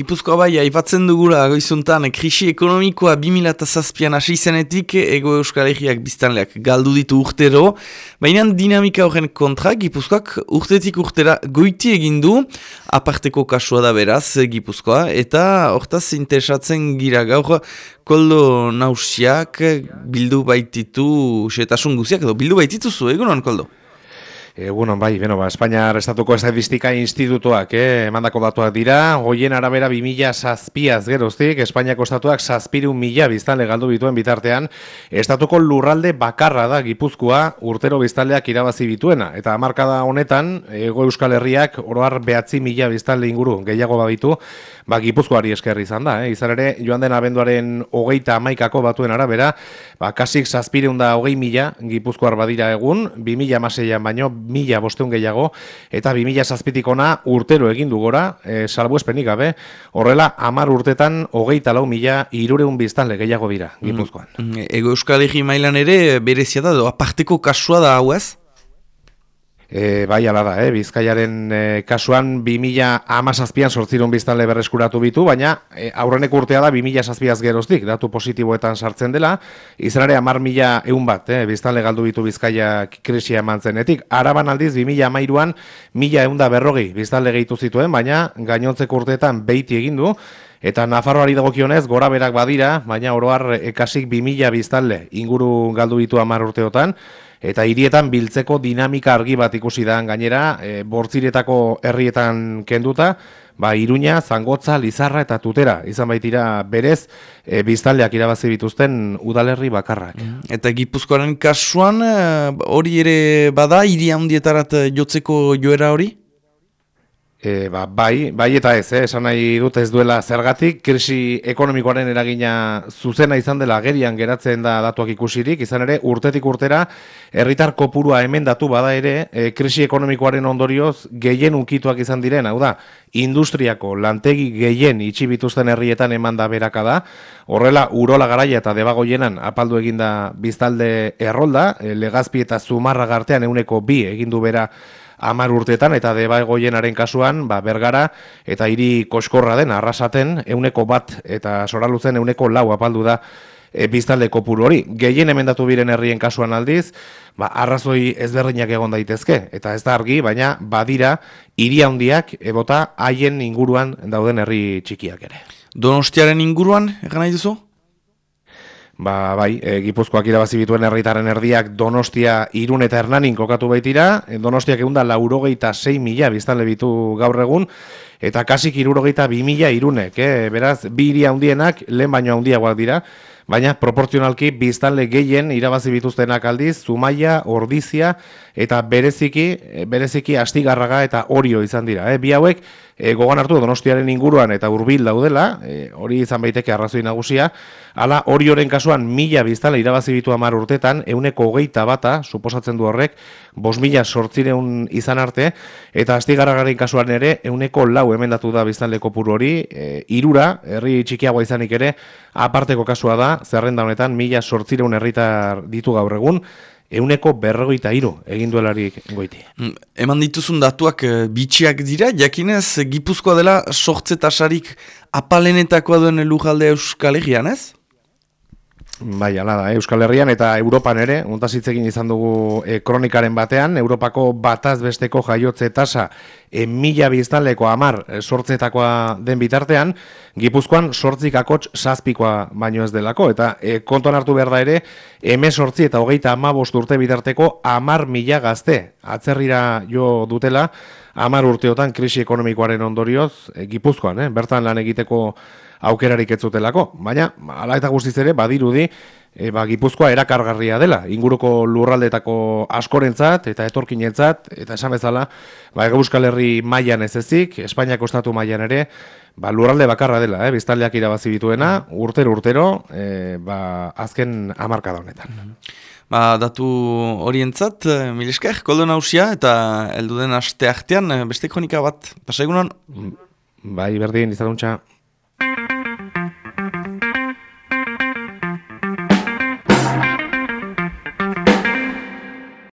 Gipuzkoa bai, aipatzen dugula goizuntan, krisi ekonomikoa 2007an hasi zenetik ego euskal egiak biztanleak galdu ditu urtero, baina dinamika horren kontra Gipuzkoak urtetik urtera goiti egindu, aparteko kasua da beraz Gipuzkoa, eta hortaz interesatzen gira gaur koldo nausiak bildu baititu setasun guziak, edo bildu baitituzu, egunon koldo? Egunon bai, beno, ba, Espainiar Estatuko Estadistika Institutuak, eh, emandako datuak dira, goien arabera 2000 zazpiaz geroztik, Espainiako Estatuak zazpirun mila biztanle galdu bituen bitartean, Estatuko lurralde bakarra da Gipuzkoa urtero biztanleak irabazi bituena, eta hamarkada honetan, ego Euskal Herriak oroar behatzi mila biztanle inguru gehiago babitu, ba, Gipuzkoari eskerri izan da, eh? izan ere, joan den abenduaren hogeita amaikako batuen arabera, ba, kasik zazpireun da hogei mila Gipuzkoar badira egun, 2000 amaseian baino, mila bosteun gehiago, eta bi mila zazpitikona urtero egin du gora, e, salbu espenik gabe, horrela, amar urtetan, hogeita lau mila irureun biztan gehiago dira, mm, gipuzkoan. Mm, ego Euskal Egi mailan ere, berezia da, aparteko kasua da hau ez? E, bai, ala da, eh? bizkaiaren e, kasuan 2000 amazazpian sortzirun biztanle berreskuratu bitu, baina e, aurrenek urtea da 2000 zazpiaz geroztik, datu positiboetan sartzen dela, izan ere amar mila eun bat, eh? biztanle galdu bitu bizkaia krisia eman zenetik. Araban aldiz, 2000 amairuan, mila eun da berrogi biztanle gehitu zituen, baina gainontzeko urteetan beiti egindu, Eta Nafarroari dagokionez gora berak badira, baina oroar ekasik 2000 biztanle inguru galdu bitu amar urteotan, eta hirietan biltzeko dinamika argi bat ikusi da gainera, e, bortziretako herrietan kenduta, ba, Iruña, Zangotza, Lizarra eta Tutera, izan baitira berez, e, biztaldeak irabazi bituzten udalerri bakarrak. Mm. Eta Gipuzkoaren kasuan, e, hori ere bada, hiri handietarat jotzeko joera hori? E, ba, bai, bai eta ez, eh, esan nahi dut ez duela zergatik, krisi ekonomikoaren eragina zuzena izan dela gerian geratzen da datuak ikusirik, izan ere urtetik urtera herritar kopurua hemen datu bada ere, e, krisi ekonomikoaren ondorioz gehien unkituak izan diren, hau da, industriako lantegi gehien itxibituzten herrietan eman da beraka da, horrela urola garaia eta debagoienan apaldu eginda biztalde errolda, e, legazpi eta zumarra gartean euneko bi egindu bera amar urteetan eta deba egoienaren kasuan ba, bergara eta hiri koskorra den arrasaten euneko bat eta soraluzen euneko lau apaldu da e, biztalde kopuru hori. Gehien emendatu biren herrien kasuan aldiz, ba, arrazoi ezberdinak egon daitezke eta ez da argi, baina badira hiri handiak ebota haien inguruan dauden herri txikiak ere. Donostiaren inguruan, egan nahi duzu? Ba, bai, e, Gipuzkoak irabazi bituen herritaren erdiak Donostia irun eta hernanin kokatu baitira. E, Donostiak egun da laurogeita 6 mila biztan lebitu gaur egun. Eta kasik irurogeita bi mila irunek. Eh? Beraz, bi iria handienak lehen baino handiagoak dira. Baina, proportzionalki, biztanle gehien irabazi bituztenak aldiz, Zumaia, Ordizia, eta bereziki, e, bereziki astigarraga eta orio izan dira. Eh? Bi hauek, e, gogan hartu donostiaren inguruan eta hurbil daudela, e, hori izan baiteke arrazoi nagusia, ala orioren kasuan mila biztala irabazi bitu amar urtetan, euneko hogeita bata, suposatzen du horrek, bos mila sortzireun izan arte, eta astigarragaren kasuan ere, euneko lau emendatu da biztanleko puru hori, e, irura, herri txikiagoa izanik ere, aparteko kasua da, zerrenda honetan, mila sortzireun herritar ditu gaur egun, euneko berrogeita hiru egin duelarik goiti. Mm, eman dituzun datuak e, bitxiak dira, jakinez, gipuzkoa dela sortze tasarik apalenetakoa duen lujalde euskal egian, ez? Bai, ala da, Euskal Herrian eta Europan ere, untazitzekin izan dugu e, kronikaren batean, Europako bataz besteko jaiotze tasa e, mila biztanleko amar sortzetakoa den bitartean, Gipuzkoan sortzik akotx zazpikoa baino ez delako, eta e, kontuan hartu behar da ere, eme sortzi eta hogeita ama urte bitarteko amar mila gazte, atzerrira jo dutela, amar urteotan krisi ekonomikoaren ondorioz, e, Gipuzkoan, eh, bertan lan egiteko aukerarik ez zutelako. Baina, ala eta guztiz ere, badirudi, e, ba, gipuzkoa erakargarria dela. Inguruko lurraldetako askorentzat eta etorkinetzat, eta esan bezala, ba, Euskal Herri mailan ez ezik, Espainiako estatu mailan ere, ba, lurralde bakarra dela, eh, biztaldeak irabazi bituena, urtero urtero, e, ba, azken amarka da honetan. Ba, datu horientzat, eh, milisker, koldo nausia, eta elduden aste artean, beste kronika bat, pasa egunon? Bai, berdin, izaduntza.